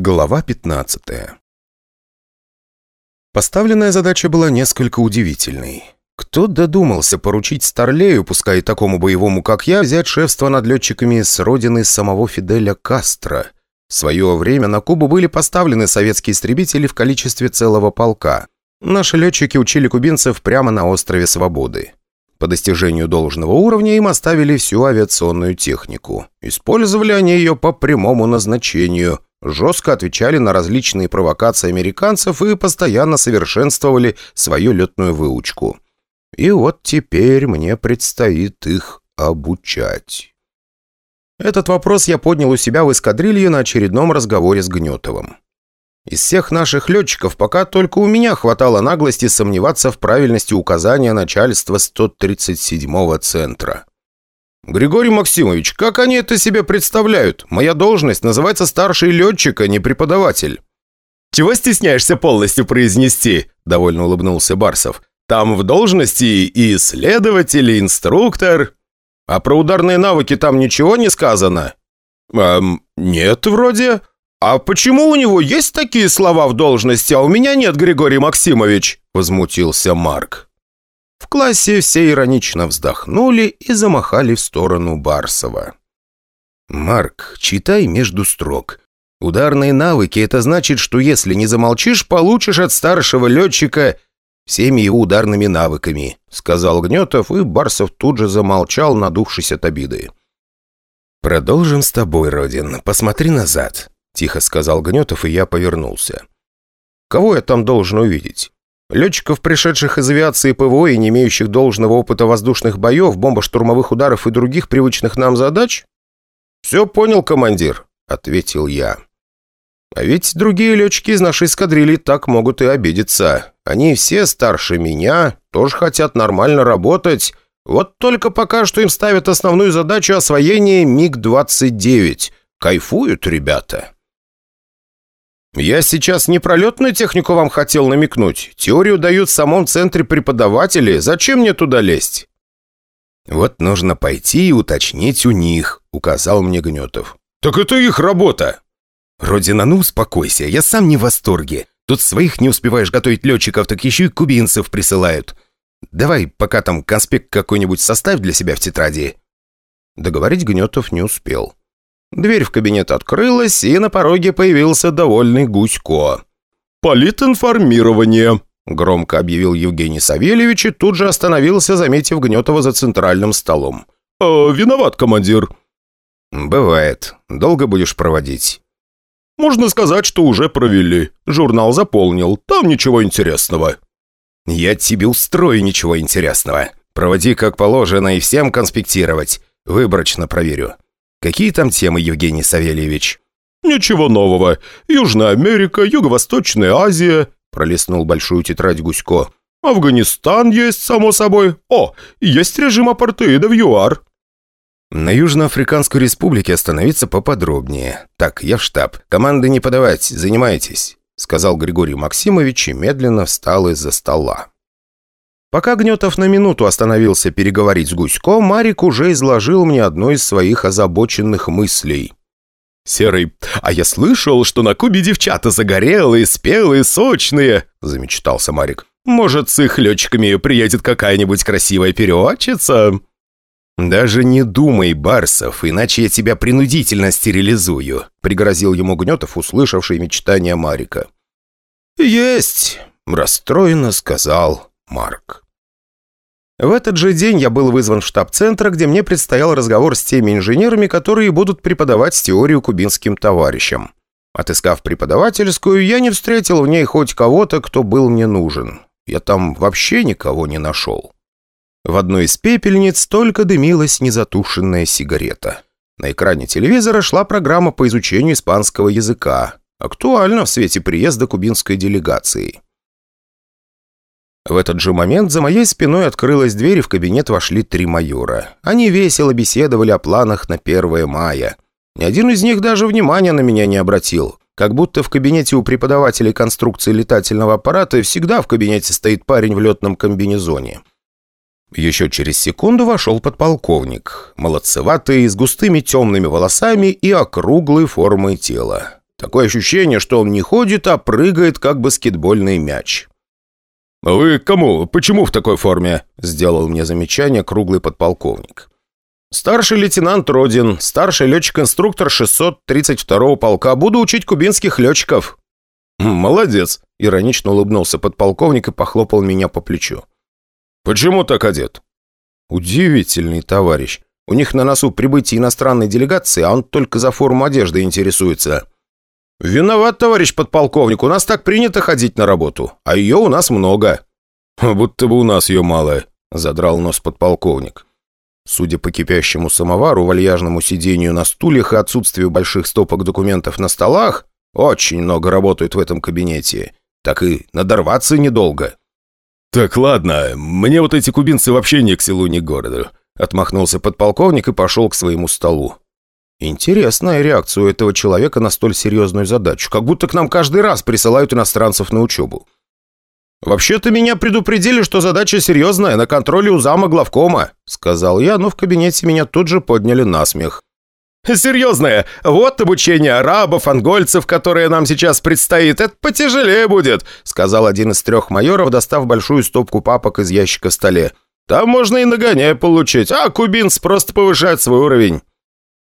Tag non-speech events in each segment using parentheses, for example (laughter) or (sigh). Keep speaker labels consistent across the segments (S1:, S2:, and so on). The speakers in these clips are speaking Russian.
S1: Глава 15 Поставленная задача была несколько удивительной. Кто додумался поручить Старлею, пускай такому боевому, как я, взять шефство над летчиками с родины самого Фиделя Кастро? В свое время на Кубу были поставлены советские истребители в количестве целого полка. Наши летчики учили кубинцев прямо на острове Свободы. По достижению должного уровня им оставили всю авиационную технику. Использовали они ее по прямому назначению, жестко отвечали на различные провокации американцев и постоянно совершенствовали свою летную выучку. И вот теперь мне предстоит их обучать. Этот вопрос я поднял у себя в эскадрилье на очередном разговоре с Гнетовым. Из всех наших летчиков пока только у меня хватало наглости сомневаться в правильности указания начальства 137-го центра. «Григорий Максимович, как они это себе представляют? Моя должность называется старший летчик, а не преподаватель».
S2: «Чего стесняешься полностью произнести?» – довольно улыбнулся Барсов. «Там в должности и исследователь, и инструктор».
S1: «А про ударные навыки там ничего не сказано?»
S2: «Эм, нет, вроде. «А почему у него есть такие слова в должности, а у меня нет, Григорий Максимович?» – возмутился Марк.
S1: В классе все иронично вздохнули и замахали в сторону Барсова. «Марк, читай между строк. Ударные навыки – это значит, что если не замолчишь, получишь от старшего летчика всеми его ударными навыками», – сказал Гнетов, и Барсов тут же замолчал, надувшись от обиды. «Продолжим с тобой, Родин. Посмотри назад. Тихо сказал Гнетов, и я повернулся. «Кого я там должен увидеть? Летчиков, пришедших из авиации ПВО и не имеющих должного опыта воздушных боев, бомбо-штурмовых ударов и других привычных нам задач?» «Все понял, командир», — ответил я. «А ведь другие летчики из нашей эскадрильи так могут и обидеться. Они все старше меня, тоже хотят нормально работать. Вот только пока что им ставят основную задачу освоения МиГ-29. Кайфуют ребята». «Я сейчас не про летную технику вам хотел намекнуть. Теорию дают в самом центре преподаватели. Зачем мне туда лезть?» «Вот нужно пойти и уточнить у них», — указал мне Гнетов.
S2: «Так это их работа!»
S1: «Родина, ну успокойся, я сам не в восторге. Тут своих не успеваешь готовить летчиков, так еще и кубинцев присылают. Давай пока там конспект какой-нибудь составь для себя в тетради». Договорить Гнетов не успел. Дверь в кабинет открылась, и на пороге появился довольный Гусько.
S2: «Политинформирование», —
S1: громко объявил Евгений Савельевич и тут же остановился, заметив Гнетова за центральным столом.
S2: «Э, «Виноват, командир».
S1: «Бывает. Долго будешь проводить?»
S2: «Можно сказать, что уже провели. Журнал заполнил. Там ничего интересного».
S1: «Я тебе устрою ничего интересного. Проводи как положено и всем конспектировать. Выборочно проверю. Какие там темы, Евгений Савельевич?»
S2: «Ничего нового. Южная Америка, Юго-Восточная Азия», – пролистнул большую тетрадь Гусько. «Афганистан есть, само собой. О, есть режим апартеида в ЮАР».
S1: «На Южноафриканской республике остановиться поподробнее. Так, я в штаб. Команды не подавать, занимайтесь», – сказал Григорий Максимович и медленно встал из-за стола. Пока Гнетов на минуту остановился переговорить с Гусько, Марик уже изложил мне одну из своих озабоченных мыслей.
S2: «Серый, а я слышал, что на Кубе девчата загорелые, спелые, сочные», – замечтался Марик. «Может, с их летчиками приедет какая-нибудь красивая переводчица?»
S1: «Даже не думай, Барсов, иначе я тебя принудительно стерилизую», – пригрозил ему Гнетов, услышавший мечтания Марика. «Есть», – расстроенно сказал Марк. В этот же день я был вызван в штаб центра, где мне предстоял разговор с теми инженерами, которые будут преподавать теорию кубинским товарищам. Отыскав преподавательскую, я не встретил в ней хоть кого-то, кто был мне нужен. Я там вообще никого не нашел. В одной из пепельниц только дымилась незатушенная сигарета. На экране телевизора шла программа по изучению испанского языка. Актуально в свете приезда кубинской делегации. В этот же момент за моей спиной открылась дверь, и в кабинет вошли три майора. Они весело беседовали о планах на 1 мая. Ни один из них даже внимания на меня не обратил. Как будто в кабинете у преподавателей конструкции летательного аппарата всегда в кабинете стоит парень в летном комбинезоне. Еще через секунду вошел подполковник. Молодцеватый, с густыми темными волосами и округлой формой тела. Такое ощущение, что он не ходит, а прыгает, как баскетбольный мяч.
S2: «Вы кому? Почему в такой форме?»
S1: – сделал мне замечание круглый подполковник. «Старший лейтенант Родин, старший летчик-инструктор 632-го полка. Буду учить кубинских летчиков».
S2: «Молодец», – иронично улыбнулся подполковник и похлопал меня по плечу. «Почему так одет?»
S1: «Удивительный товарищ. У них на носу прибытие иностранной делегации, а он только за форму одежды интересуется». «Виноват, товарищ подполковник, у нас так принято ходить на работу, а ее у нас много».
S2: «Будто бы у нас ее мало», — задрал нос подполковник.
S1: Судя по кипящему самовару, вальяжному сидению на стульях и отсутствию больших стопок документов на столах, очень много работают в этом кабинете. Так и надорваться недолго.
S2: «Так ладно, мне вот эти кубинцы вообще ни к селу, ни к городу», — отмахнулся подполковник и пошел к своему столу.
S1: Интересная реакция у этого человека на столь серьезную задачу. Как будто к нам каждый раз присылают иностранцев на учебу. «Вообще-то меня предупредили, что задача серьезная, на контроле у зама главкома», сказал я, но в кабинете меня тут же подняли на смех.
S2: «Серьезная? Вот обучение арабов, ангольцев, которое нам сейчас предстоит. Это потяжелее будет», сказал один из трех майоров, достав большую стопку папок из ящика в столе. «Там можно и нагоняй получить, а кубинц просто повышает свой уровень».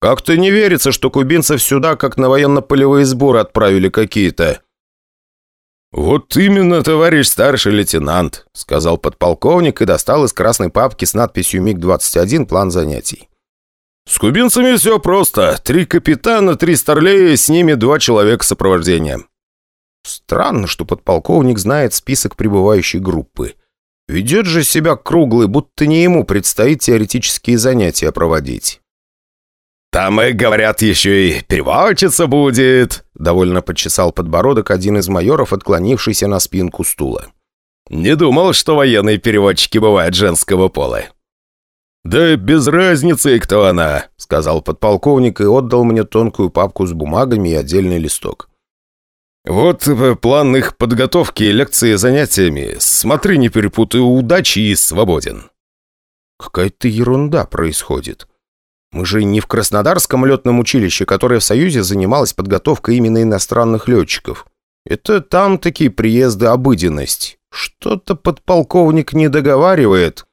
S1: Как-то не верится, что кубинцев сюда, как на военно-полевые сборы, отправили какие-то».
S2: «Вот именно, товарищ старший лейтенант», — сказал подполковник и достал из красной папки с надписью МиГ-21 план занятий. «С кубинцами все просто. Три капитана, три старлея, с ними два человека сопровождения».
S1: Странно, что подполковник знает список прибывающей группы. Ведет же себя круглый, будто не ему предстоит теоретические занятия проводить.
S2: «Там, и говорят, еще и переводчица будет», — довольно почесал подбородок один из майоров, отклонившийся на спинку стула. «Не думал, что военные переводчики бывают женского пола». «Да без разницы, кто она», — сказал подполковник и отдал мне тонкую папку с бумагами и отдельный листок. «Вот э, план их подготовки, лекции, занятиями. Смотри, не перепутай, удачи и свободен».
S1: «Какая-то ерунда происходит». Мы же не в Краснодарском летном училище, которое в Союзе занималось подготовкой именно иностранных летчиков. Это там такие приезды обыденность. Что-то подполковник не договаривает.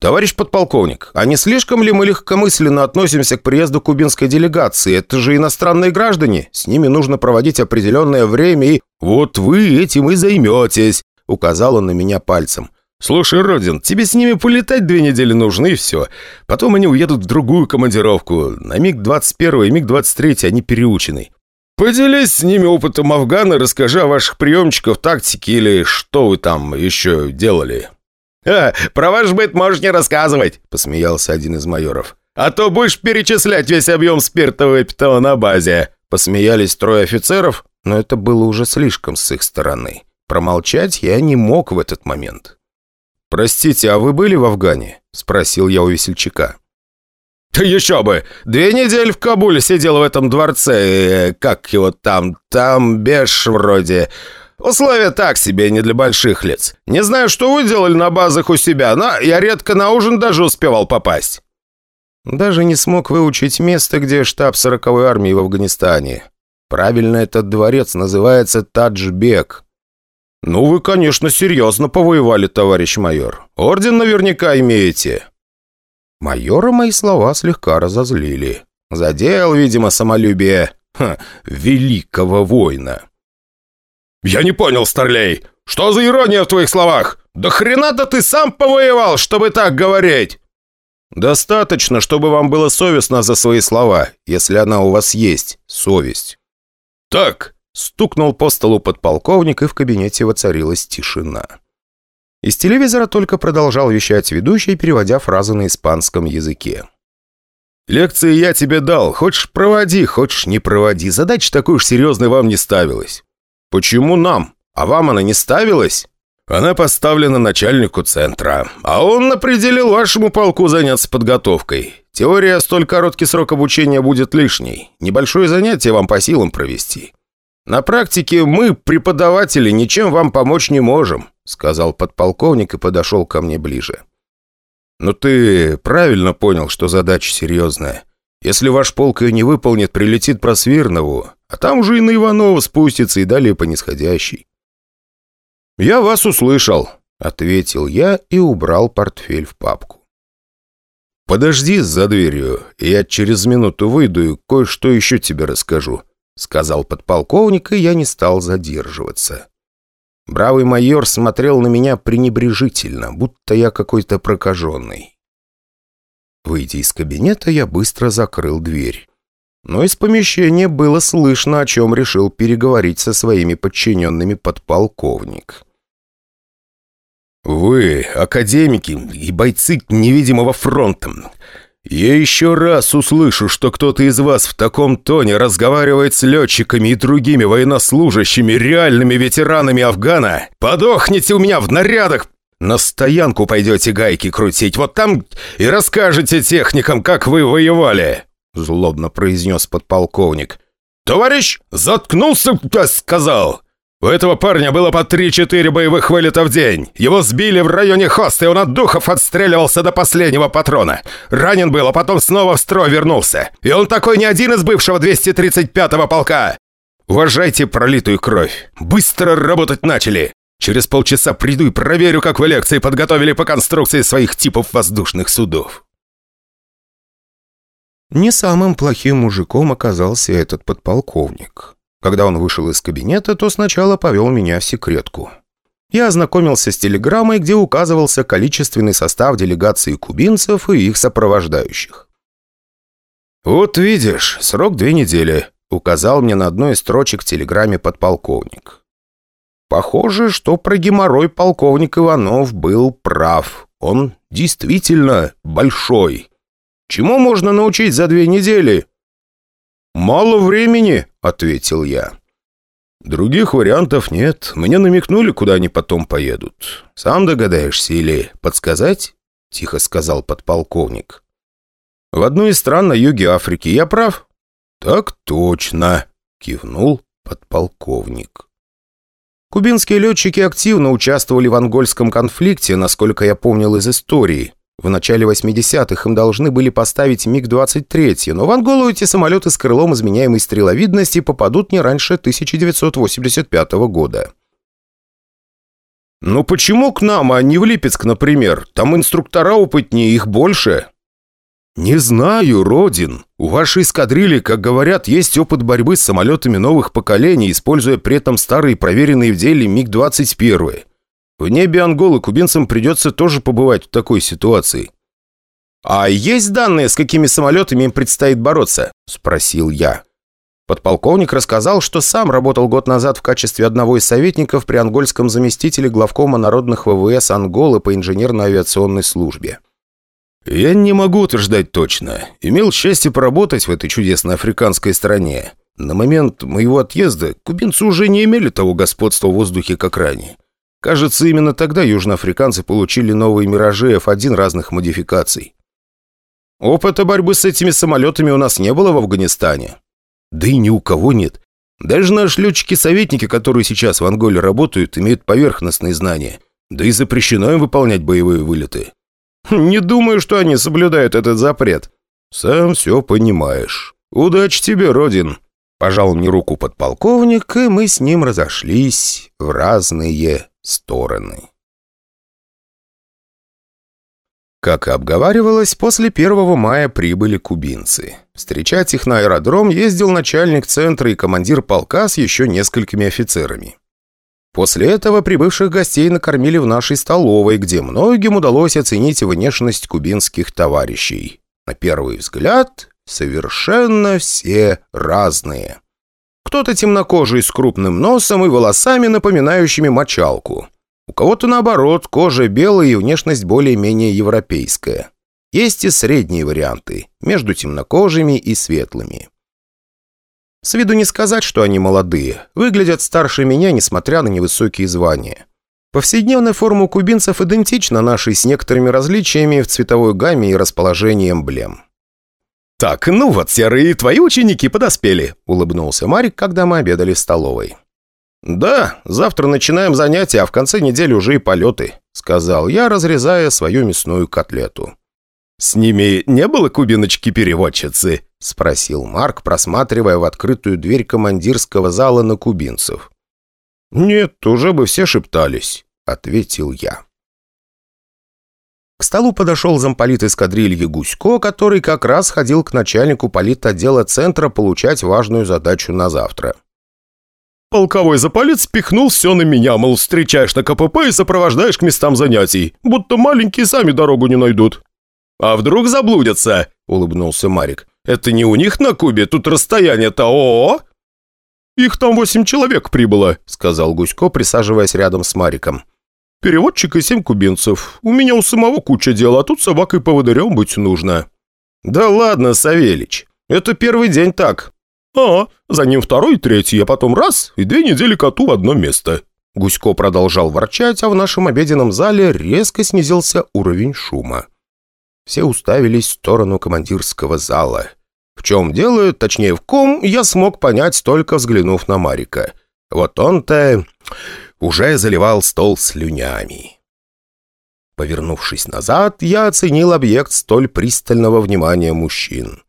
S1: «Товарищ подполковник, а не слишком ли мы легкомысленно относимся к приезду кубинской делегации? Это же иностранные граждане. С ними нужно проводить определенное время и...»
S2: «Вот вы этим и займетесь», — указал он на меня пальцем. «Слушай, Родин, тебе с ними полетать две недели нужны и все. Потом они уедут в другую командировку. На МиГ-21 и МиГ-23 они переучены. Поделись с ними опытом Афгана, расскажи о ваших приемчиках, тактике или что вы там еще делали».
S1: «А, про ваш быт можешь не рассказывать», — посмеялся один из майоров. «А то будешь перечислять весь объем спирта выпитого на базе». Посмеялись трое офицеров, но это было уже слишком с их стороны. Промолчать я не мог в этот момент. «Простите, а вы были в Афгане?» – спросил я у весельчака.
S2: «Да еще бы! Две недели в Кабуле сидел в этом дворце, э, как его там, там беш вроде. Условия так себе, не для больших лиц. Не знаю, что вы делали на базах у себя, но я редко на ужин даже успевал попасть».
S1: Даже не смог выучить место, где штаб 40-й армии в Афганистане. Правильно, этот дворец называется Таджбек.
S2: «Ну, вы, конечно, серьезно повоевали, товарищ майор. Орден наверняка имеете».
S1: Майора мои слова слегка разозлили. Задел, видимо, самолюбие ха, великого воина.
S2: «Я не понял, Старлей, что за ирония в твоих словах? Да хрена-то ты сам повоевал, чтобы так говорить!»
S1: «Достаточно, чтобы вам было совестно за свои слова, если она у вас есть, совесть».
S2: «Так,
S1: Стукнул по столу подполковник, и в кабинете воцарилась тишина. Из телевизора только продолжал вещать ведущий, переводя фразы на испанском языке.
S2: «Лекции я тебе дал. Хочешь – проводи, хочешь – не проводи. Задача такой уж серьезной вам не ставилась».
S1: «Почему нам? А вам она не ставилась?»
S2: «Она поставлена начальнику центра, а он определил вашему полку заняться подготовкой. Теория столь короткий срок обучения будет лишней. Небольшое занятие вам по силам провести.
S1: «На практике мы, преподаватели, ничем вам помочь не можем», сказал подполковник и подошел ко мне ближе.
S2: «Но ты правильно понял, что задача серьезная. Если ваш полк ее не выполнит, прилетит Просвирнову,
S1: а там уже и на Иванова спустится и далее по нисходящей. «Я вас услышал», — ответил я и убрал портфель в папку. «Подожди за дверью, я через минуту выйду и кое-что еще тебе расскажу», — сказал подполковник, и я не стал задерживаться. Бравый майор смотрел на меня пренебрежительно, будто я какой-то прокаженный. Выйдя из кабинета, я быстро закрыл дверь. Но из помещения было слышно, о чем решил переговорить со своими подчиненными подполковник. «Вы, академики и бойцы невидимого фронта, я еще раз услышу, что кто-то из вас в таком тоне разговаривает с летчиками и другими военнослужащими, реальными ветеранами Афгана, подохните у меня в нарядах, на стоянку пойдете гайки крутить, вот там и расскажете техникам, как вы воевали!» Злобно произнес подполковник. «Товарищ, заткнулся, я сказал! У этого парня было по 3-4 боевых вылета в день. Его сбили в районе хоста, и он от духов отстреливался до последнего патрона. Ранен был, а потом снова в строй вернулся. И он такой не один из бывшего 235-го полка. Уважайте пролитую кровь. Быстро работать начали. Через полчаса приду и проверю, как вы лекции подготовили по конструкции своих типов воздушных судов. Не самым плохим мужиком оказался этот подполковник. Когда он вышел из кабинета, то сначала повел меня в секретку. Я ознакомился с телеграммой, где указывался количественный состав делегации кубинцев и их сопровождающих. «Вот видишь, срок две недели», — указал мне на одной из строчек в телеграмме подполковник. Похоже, что про геморрой полковник Иванов был прав. Он действительно большой. Чему можно научить за две недели? «Мало времени», — ответил я. «Других вариантов нет. Мне намекнули, куда они потом поедут. Сам догадаешься или подсказать?» — тихо сказал подполковник. «В одну из стран на юге Африки. Я прав?» «Так точно», — кивнул подполковник. Кубинские летчики активно участвовали в ангольском конфликте, насколько я помнил из истории. В начале 80-х им должны были поставить МиГ-23, но в Анголу эти самолеты с крылом изменяемой стреловидности попадут не раньше 1985 года. «Ну почему к нам, а не в Липецк, например? Там инструктора опытнее, их больше». «Не знаю, Родин. У вашей эскадрильи, как говорят, есть опыт борьбы с самолетами новых поколений, используя при этом старые проверенные в деле МиГ-21. В небе Анголы кубинцам придется тоже побывать в такой ситуации. «А есть данные, с какими самолетами им предстоит бороться?» – спросил я. Подполковник рассказал, что сам работал год назад в качестве одного из советников при ангольском заместителе главкома народных ВВС Анголы по инженерно-авиационной службе. «Я не могу утверждать точно. Имел счастье поработать в этой чудесной африканской стране. На момент моего отъезда кубинцы уже не имели того господства в воздухе, как ранее. Кажется, именно тогда южноафриканцы получили новые «Миражи» F-1 разных модификаций. Опыта борьбы с этими самолетами у нас не было в Афганистане. Да и ни у кого нет. Даже наши летчики-советники, которые сейчас в Анголе работают, имеют поверхностные знания. Да и запрещено им выполнять боевые вылеты. Не думаю, что они соблюдают этот запрет. Сам все понимаешь. Удачи тебе, Родин. Пожал мне руку подполковник, и мы с ним разошлись в разные стороны. Как и обговаривалось, после 1 мая прибыли кубинцы. Встречать их на аэродром ездил начальник центра и командир полка с еще несколькими офицерами. После этого прибывших гостей накормили в нашей столовой, где многим удалось оценить внешность кубинских товарищей. На первый взгляд, совершенно все разные. Кто-то темнокожий с крупным носом и волосами, напоминающими мочалку. У кого-то наоборот, кожа белая и внешность более-менее европейская. Есть и средние варианты, между темнокожими и светлыми. С виду не сказать, что они молодые. Выглядят старше меня, несмотря на невысокие звания. Повседневная форма кубинцев идентична нашей с некоторыми различиями в цветовой гамме и расположении эмблем. «Так, ну вот, серые, твои ученики подоспели», — улыбнулся Марик, когда мы обедали в столовой. «Да, завтра начинаем занятия, а в конце недели уже и полеты», — сказал я, разрезая свою мясную котлету.
S2: «С ними не было кубиночки-переводчицы?» — спросил Марк, просматривая в открытую дверь командирского зала на кубинцев.
S1: «Нет, уже бы все шептались», — ответил я. К столу подошел замполит эскадрильи Гусько, который как раз ходил к начальнику политотдела центра получать важную задачу на завтра.
S2: Полковой заполит спихнул все на меня, мол, встречаешь на КПП и сопровождаешь к местам занятий, будто маленькие сами дорогу не найдут. «А вдруг заблудятся?» – улыбнулся Марик. «Это не у них на Кубе, тут расстояние-то ООО?» «Их там восемь человек прибыло», – сказал Гусько, присаживаясь рядом с Мариком. Переводчик и семь кубинцев. У меня у самого куча дел, а тут собакой поводырем быть нужно». «Да ладно, Савелич. Это первый день так». «А, за ним второй, третий, а потом раз, и две недели коту в одно место».
S1: Гусько продолжал ворчать, а в нашем обеденном зале резко снизился уровень шума. Все уставились в сторону командирского зала. В чем дело, точнее в ком, я смог понять, только взглянув на Марика. Вот он-то уже заливал стол слюнями. Повернувшись назад, я оценил объект столь пристального внимания мужчин.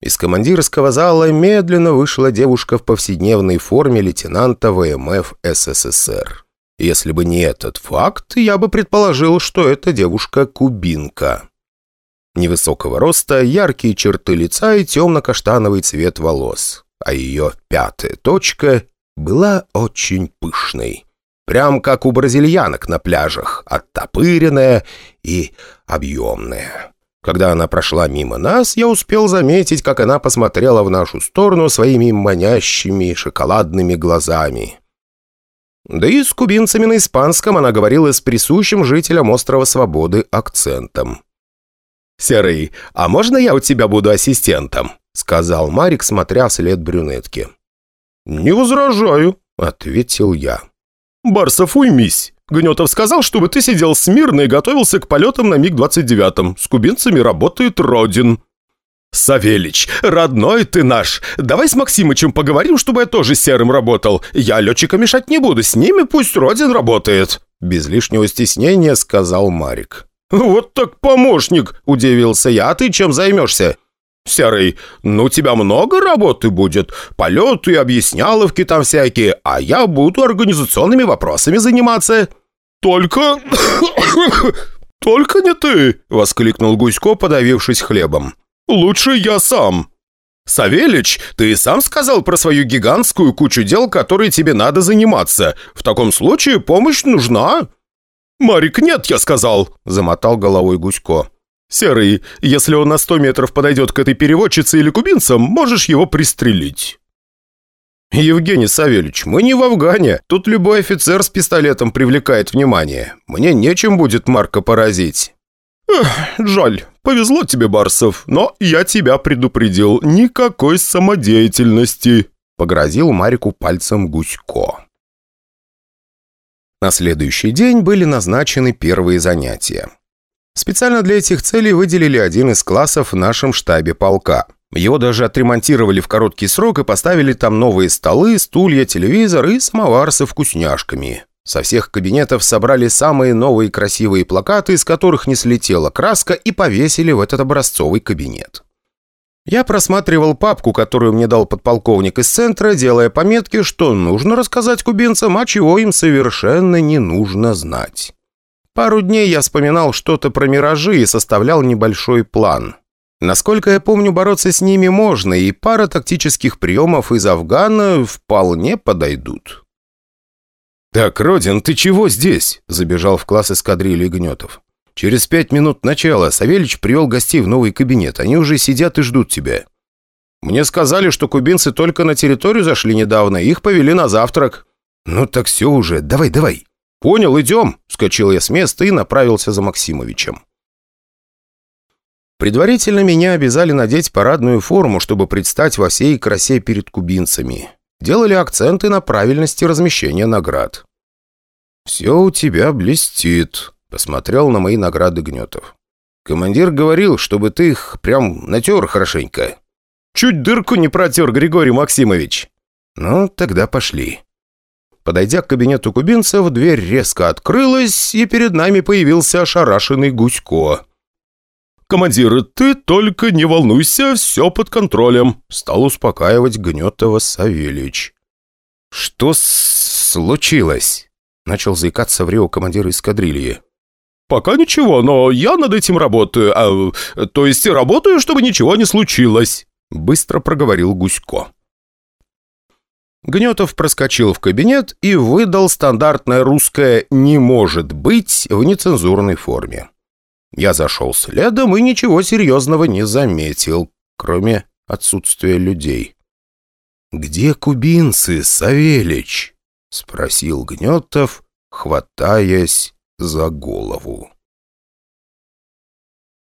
S1: Из командирского зала медленно вышла девушка в повседневной форме лейтенанта ВМФ СССР. Если бы не этот факт, я бы предположил, что это девушка-кубинка. Невысокого роста, яркие черты лица и темно-каштановый цвет волос. А ее пятая точка была очень пышной. Прям как у бразильянок на пляжах, оттопыренная и объемная. Когда она прошла мимо нас, я успел заметить, как она посмотрела в нашу сторону своими манящими шоколадными глазами. Да и с кубинцами на испанском она говорила с присущим жителям острова Свободы акцентом. «Серый, а можно я у тебя буду ассистентом?» — сказал Марик, смотря вслед брюнетки.
S2: «Не возражаю», — ответил я. «Барсов, уймись. Гнетов сказал, чтобы ты сидел смирно и готовился к полетам на МиГ-29. С кубинцами работает Родин». «Савелич, родной ты наш! Давай с Максимычем поговорим, чтобы я тоже серым работал. Я летчика мешать не буду, с ними пусть Родин работает!»
S1: Без лишнего стеснения сказал Марик.
S2: «Вот так помощник!» – удивился я. «А ты чем займешься?» «Серый, ну тебя много работы будет. Полеты объясняловки там всякие, а я буду организационными вопросами заниматься». «Только... (coughs) только не ты!» — воскликнул Гусько, подавившись хлебом. «Лучше я сам». «Савелич, ты сам сказал про свою гигантскую кучу дел, которые тебе надо заниматься. В таком случае помощь нужна». «Марик, нет, я сказал!» — замотал головой Гусько. «Серый, если он на сто метров подойдет к этой переводчице или кубинцам, можешь его пристрелить».
S1: «Евгений Савельевич, мы не в Афгане. Тут любой офицер с пистолетом привлекает внимание. Мне нечем будет Марка поразить».
S2: Эх, жаль. Повезло тебе, Барсов, но я тебя предупредил. Никакой самодеятельности», — погрозил Марику пальцем Гусько.
S1: На следующий день были назначены первые занятия. Специально для этих целей выделили один из классов в нашем штабе полка. Его даже отремонтировали в короткий срок и поставили там новые столы, стулья, телевизор и самовар со вкусняшками. Со всех кабинетов собрали самые новые красивые плакаты, из которых не слетела краска, и повесили в этот образцовый кабинет. Я просматривал папку, которую мне дал подполковник из центра, делая пометки, что нужно рассказать кубинцам, а чего им совершенно не нужно знать. Пару дней я вспоминал что-то про миражи и составлял небольшой план. Насколько я помню, бороться с ними можно, и пара тактических приемов из Афгана вполне подойдут.
S2: «Так, Родин, ты чего здесь?» – забежал в класс эскадрильи Гнетов. «Через пять минут начала Савельич привел гостей в новый кабинет. Они уже сидят и ждут тебя».
S1: «Мне сказали, что кубинцы только на территорию зашли недавно, их повели на завтрак».
S2: «Ну так все уже, давай, давай».
S1: «Понял, идем!» – вскочил я с места и направился за Максимовичем. Предварительно меня обязали надеть парадную форму, чтобы предстать во всей красе перед кубинцами. Делали акценты на правильности размещения наград. «Все у тебя блестит», – посмотрел на мои награды Гнетов. «Командир говорил, чтобы ты их прям натер хорошенько».
S2: «Чуть дырку не протер, Григорий Максимович».
S1: «Ну, тогда пошли». Подойдя к кабинету кубинцев, дверь резко открылась, и перед нами появился ошарашенный Гусько.
S2: «Командир, ты только не волнуйся, все под контролем»,
S1: стал успокаивать Гнетова Савельич. «Что случилось?» Начал заикаться в Рио командир эскадрильи.
S2: «Пока ничего, но я над этим работаю. А, то есть работаю, чтобы ничего не случилось», быстро проговорил Гусько.
S1: Гнетов проскочил в кабинет и выдал стандартное русское «не может быть» в нецензурной форме. Я зашел следом и ничего серьезного не заметил, кроме отсутствия людей. «Где кубинцы, Савельич?» — спросил Гнетов, хватаясь за голову.